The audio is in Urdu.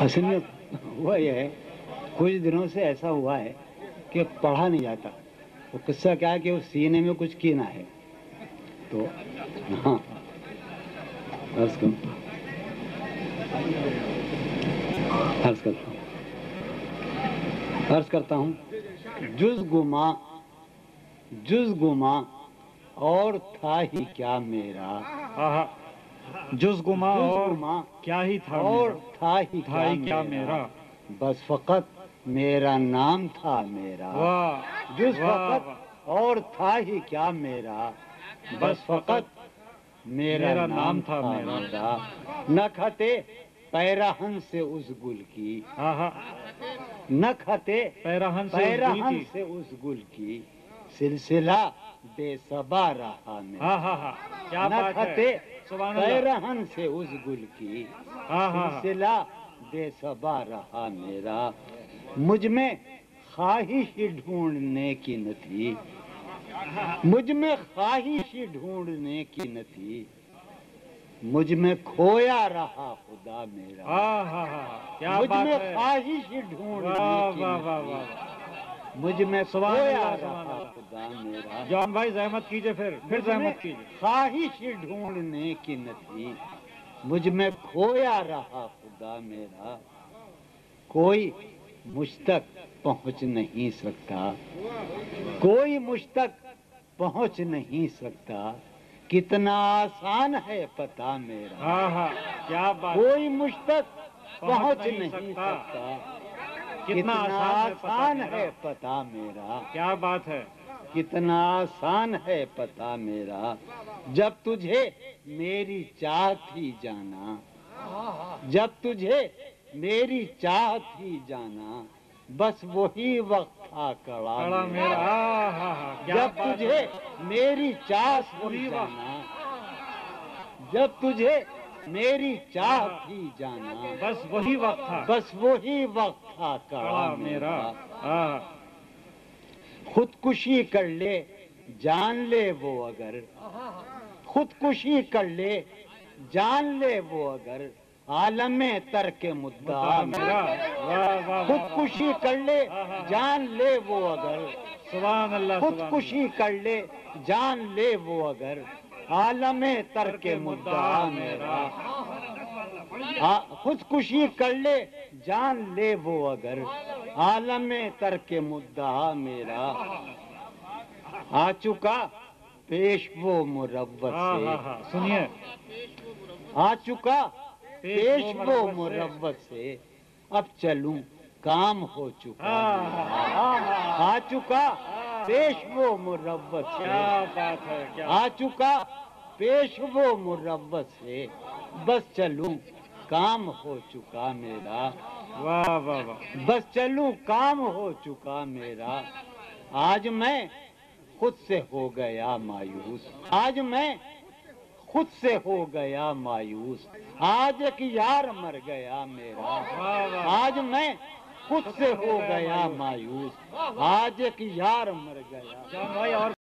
اصل میں ہوا یہ ہے، کچھ دنوں سے ایسا ہوا ہے کہ پڑھا نہیں جاتا۔ وہ قصہ کیا کہ اس سینے میں کچھ کینا ہے۔ تو ہاں۔ عرض کروں عرض کرتا ہوں عرض کرتا ہوں۔ جز گما جز گما اور تھا ہی کیا میرا۔ آہا۔ جز گما اور کیا ہی تھا اور؟ تھا ہی تھا ہی کیا میرا؟ بس فقط میرا نام تھا میرا۔ جز فقط اور تھا ہی کیا میرا؟ بس فقط میرا نام تھا میرا۔ نہ کھتے پیراہن سے اس گل کی۔ آہا نہ کھتے پیراہن سے اس گل کی۔ سے اس گل کی۔ سلسلہ بے صبا رہا میرا۔ ہاں ہاں ہاں۔ نہ بات پیراہن سے اس گل کی۔ ہاں ہاں سلسلہ بے صبا رہا میرا۔ مجھ میں خواہش ڈھونڈنے کی نہ تھی۔ مجھ میں خواہش ڈھونڈنے کی نہ تھی۔ مجھ میں کھویا رہا خدا میرا۔ ہاں ہاں ہاں۔ مجھ میں خواہش واہ ڈھونڈنے کی نہ تھی۔ واہ۔ مجھ میں میرا جان بھائی زحمت کیجیے پھر۔ پھر زحمت کیجیے۔ خواہش ڈھونڈنے کی نہ تھی مجھ میں کھویا رہا خدا میرا۔ کوئی مجھ تک پہنچ نہیں سکتا۔ کوئی مجھ تک پہنچ نہیں سکتا۔ کتنا آسان ہے پتا میرا۔ ہاں ہاں کیا بات۔ کوئی مجھ تک پہنچ نہیں سکتا۔ کتنا آسان ہے پتا میرا؟ کیا بات ہے؟ کتنا آسان ہے پتا میرا؟ جب تجھے میری چاہت ہی جانا جب تجھے میری چاہت ہی جانا بس وہی وقت تھا کڑا جب تجھے میری ہی وقت۔ جانا جب تجھے میری چاہت ہی جانا۔ بس وہی وقت تھا۔ بس وہی وقت تھا کڑا میرا۔ خودکشی کر لے جان لے وہ اگر۔ خودکشی کر لے جان لے وہ اگر۔ عالم ترک مدعا۔ میرا۔ خودکشی کر لے جان لے وہ اگر۔ سبحان اللہ۔ خودکشی کر لے جان لے وہ اگر۔ عالم ترک مدعا میرا۔ آ- خودکشی کر لے جان لے وہ اگر۔ عالم ترک مدعا میرا۔ آ چکا پیش وہ ہاں ہاں سے۔ ہاں سنیے۔ آ چکا پیش وہ مروت سے۔ اب چلوں کام ہو چکا۔ ہاں۔ ہاں ہاں ہاں۔ آ چکا پیش وہ مروت سے آ چکا پیش وہ مروت سے۔ بس چلوں کام ہو چکا میرا۔ واہ واہ واہ۔ بس چلوں کام ہو چکا میرا۔ آج میں خود سے ہو گیا مایوس۔ آج میں خود سے ہو گیا مایوس۔ آج ایک یار مر گیا میرا۔ آج میں خود سے ہو گیا مایوس۔ آج ایک یار مر گیا۔ اور